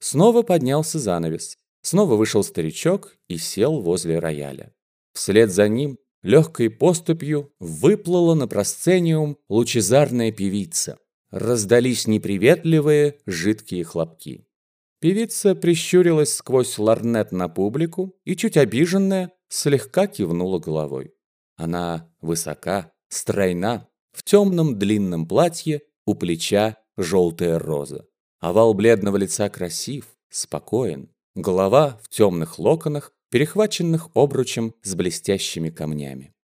Снова поднялся занавес. Снова вышел старичок и сел возле рояля. Вслед за ним легкой поступью выплыла на просцениум лучезарная певица. Раздались неприветливые жидкие хлопки. Певица прищурилась сквозь ларнет на публику и, чуть обиженная, слегка кивнула головой. Она высока, стройна, в темном длинном платье, у плеча желтая роза. Овал бледного лица красив, спокоен. Голова в темных локонах, перехваченных обручем с блестящими камнями.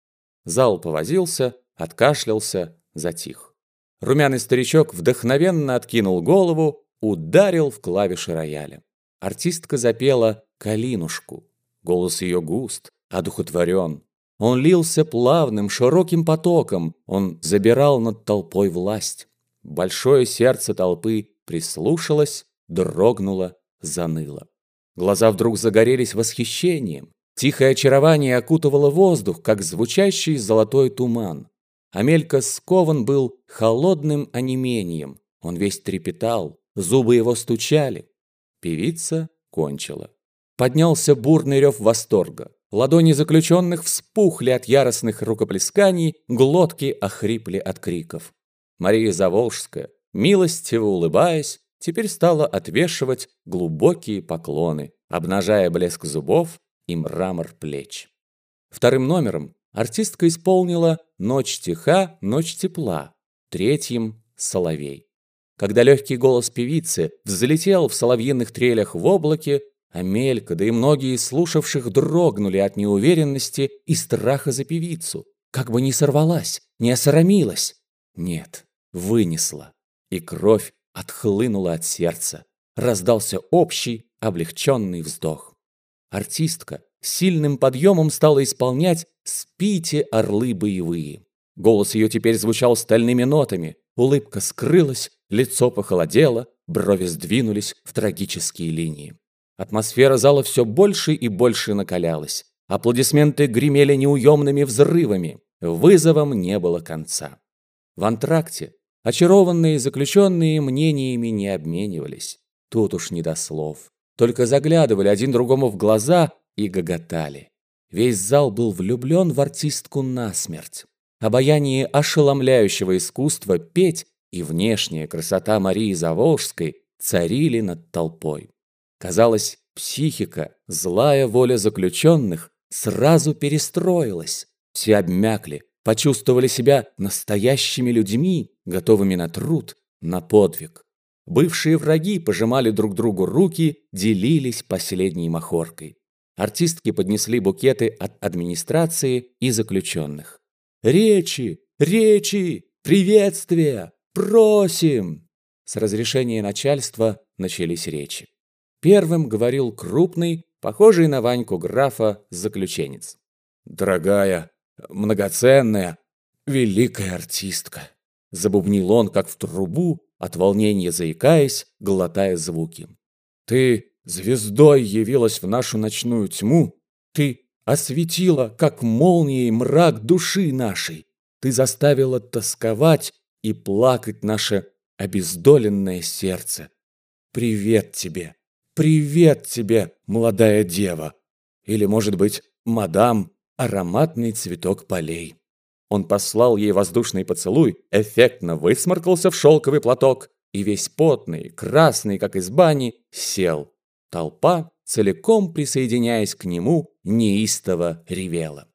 Зал повозился, откашлялся, затих. Румяный старичок вдохновенно откинул голову, ударил в клавиши рояля. Артистка запела «Калинушку». Голос ее густ, одухотворен. Он лился плавным, широким потоком, он забирал над толпой власть. Большое сердце толпы прислушалось, дрогнуло, заныло. Глаза вдруг загорелись восхищением. Тихое очарование окутывало воздух, как звучащий золотой туман. Амелька скован был холодным онемением. Он весь трепетал, зубы его стучали. Певица кончила. Поднялся бурный рев восторга. Ладони заключенных вспухли от яростных рукоплесканий, глотки охрипли от криков. Мария Заволжская, милостиво улыбаясь, теперь стала отвешивать глубокие поклоны, обнажая блеск зубов и мрамор плеч. Вторым номером артистка исполнила «Ночь тиха, ночь тепла», третьим «Соловей». Когда легкий голос певицы взлетел в соловьиных трелях в облаке, Амелька, да и многие слушавших дрогнули от неуверенности и страха за певицу. Как бы не сорвалась, не осрамилась. Нет, вынесла. И кровь отхлынула от сердца. Раздался общий, облегченный вздох. Артистка сильным подъемом стала исполнять «Спите, орлы боевые». Голос ее теперь звучал стальными нотами, улыбка скрылась, лицо похолодело, брови сдвинулись в трагические линии. Атмосфера зала все больше и больше накалялась. Аплодисменты гремели неуемными взрывами. Вызовом не было конца. В антракте очарованные заключенные мнениями не обменивались. Тут уж не до слов. Только заглядывали один другому в глаза и гоготали. Весь зал был влюблен в артистку насмерть. Обаяние ошеломляющего искусства петь и внешняя красота Марии Заволжской царили над толпой. Казалось, психика, злая воля заключенных сразу перестроилась. Все обмякли, почувствовали себя настоящими людьми, готовыми на труд, на подвиг. Бывшие враги пожимали друг другу руки, делились последней махоркой. Артистки поднесли букеты от администрации и заключенных. «Речи! Речи! Приветствия! Просим!» С разрешения начальства начались речи. Первым говорил крупный, похожий на Ваньку графа, заключенец. «Дорогая, многоценная, великая артистка!» Забубнил он, как в трубу, от волнения заикаясь, глотая звуки. «Ты звездой явилась в нашу ночную тьму, ты осветила, как молнией, мрак души нашей, ты заставила тосковать и плакать наше обездоленное сердце. Привет тебе!» «Привет тебе, молодая дева!» Или, может быть, «Мадам, ароматный цветок полей». Он послал ей воздушный поцелуй, эффектно высморкался в шелковый платок и весь потный, красный, как из бани, сел. Толпа, целиком присоединяясь к нему, неистово ревела.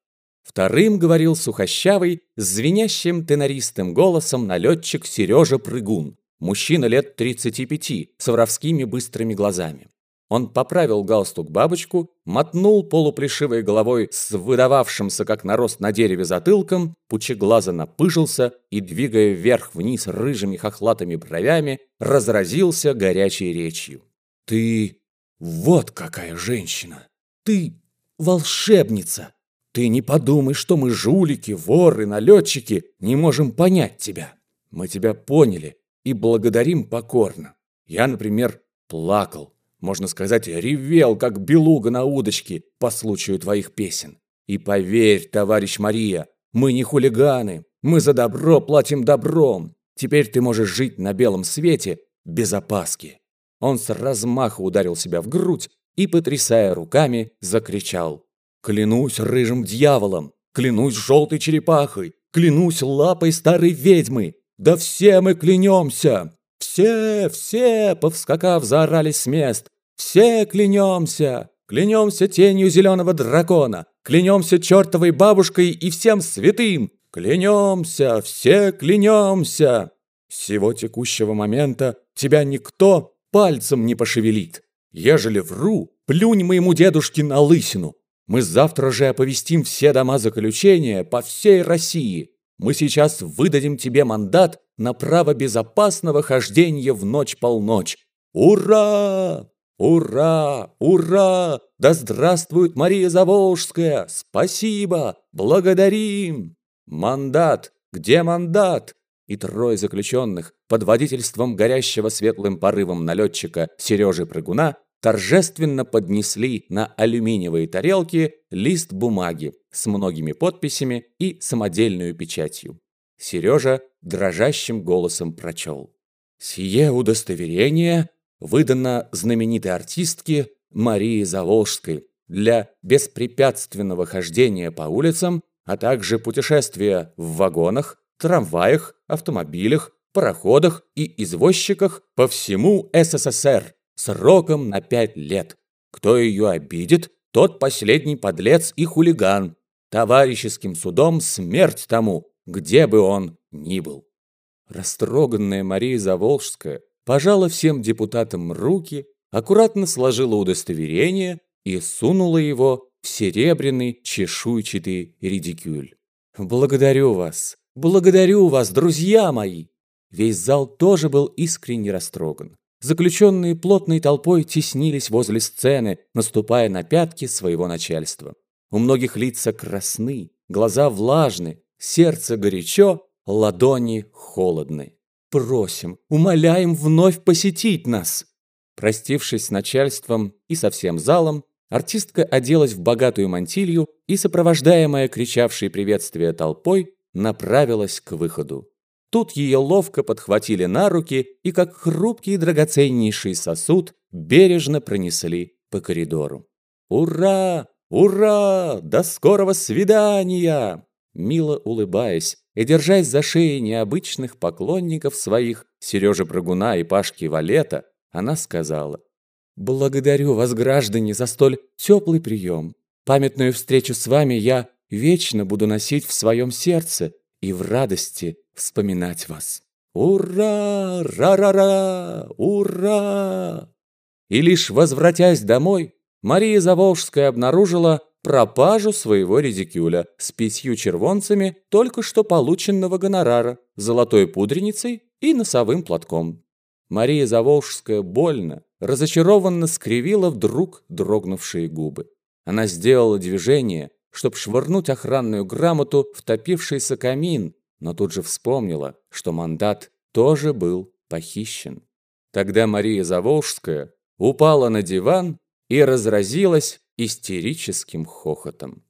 Вторым говорил сухощавый, звенящим тенористым голосом налетчик Сережа Прыгун. Мужчина лет 35, с воровскими быстрыми глазами. Он поправил галстук-бабочку, мотнул полуплешивой головой с выдававшимся, как нарост на дереве, затылком, пучеглазо напыжился и, двигая вверх-вниз рыжими хохлатыми бровями, разразился горячей речью. «Ты вот какая женщина! Ты волшебница! Ты не подумай, что мы жулики, воры, налетчики, не можем понять тебя. Мы тебя поняли, и благодарим покорно. Я, например, плакал, можно сказать, ревел, как белуга на удочке по случаю твоих песен. И поверь, товарищ Мария, мы не хулиганы, мы за добро платим добром. Теперь ты можешь жить на белом свете без опаски. Он с размаха ударил себя в грудь и, потрясая руками, закричал. «Клянусь рыжим дьяволом! Клянусь желтой черепахой! Клянусь лапой старой ведьмы! Да все мы клянемся!» «Все, все!» — повскакав, заорали с мест. «Все клянемся! Клянемся тенью зеленого дракона! Клянемся чертовой бабушкой и всем святым! Клянемся! Все клянемся!» Всего текущего момента тебя никто пальцем не пошевелит. Ежели вру, плюнь моему дедушке на лысину. Мы завтра же оповестим все дома заключения по всей России. Мы сейчас выдадим тебе мандат на право безопасного хождения в ночь-полночь. Ура! Ура! Ура! Да здравствует Мария Заволжская! Спасибо! Благодарим! Мандат! Где мандат? И трое заключенных под водительством горящего светлым порывом налетчика Сережи Прыгуна торжественно поднесли на алюминиевые тарелки лист бумаги с многими подписями и самодельную печатью. Сережа дрожащим голосом прочел. «Сие удостоверение выдано знаменитой артистке Марии Заволжской для беспрепятственного хождения по улицам, а также путешествия в вагонах, трамваях, автомобилях, пароходах и извозчиках по всему СССР сроком на пять лет. Кто ее обидит, тот последний подлец и хулиган. Товарищеским судом смерть тому, где бы он ни был. Растроганная Мария Заволжская пожала всем депутатам руки, аккуратно сложила удостоверение и сунула его в серебряный чешуйчатый редикюль. «Благодарю вас! Благодарю вас, друзья мои!» Весь зал тоже был искренне растроган. Заключенные плотной толпой теснились возле сцены, наступая на пятки своего начальства. У многих лица красны, глаза влажны, сердце горячо, ладони холодны. Просим, умоляем вновь посетить нас. Простившись с начальством и со всем залом, артистка оделась в богатую мантилью и, сопровождаемая кричавшей приветствия толпой, направилась к выходу. Тут ее ловко подхватили на руки и, как хрупкий драгоценнейший сосуд, бережно пронесли по коридору. «Ура! Ура! До скорого свидания!» Мило улыбаясь и держась за шеи необычных поклонников своих, Сережи Прыгуна и Пашки Валета, она сказала, «Благодарю вас, граждане, за столь теплый прием. Памятную встречу с вами я вечно буду носить в своем сердце и в радости вспоминать вас. Ура! Ра-ра-ра! Ура! И лишь возвратясь домой, Мария Заволжская обнаружила пропажу своего редикюля с пятью червонцами только что полученного гонорара, золотой пудреницей и носовым платком. Мария Заволжская больно, разочарованно скривила вдруг дрогнувшие губы. Она сделала движение, чтобы швырнуть охранную грамоту в топившийся камин, но тут же вспомнила, что мандат тоже был похищен. Тогда Мария Заволжская упала на диван и разразилась истерическим хохотом.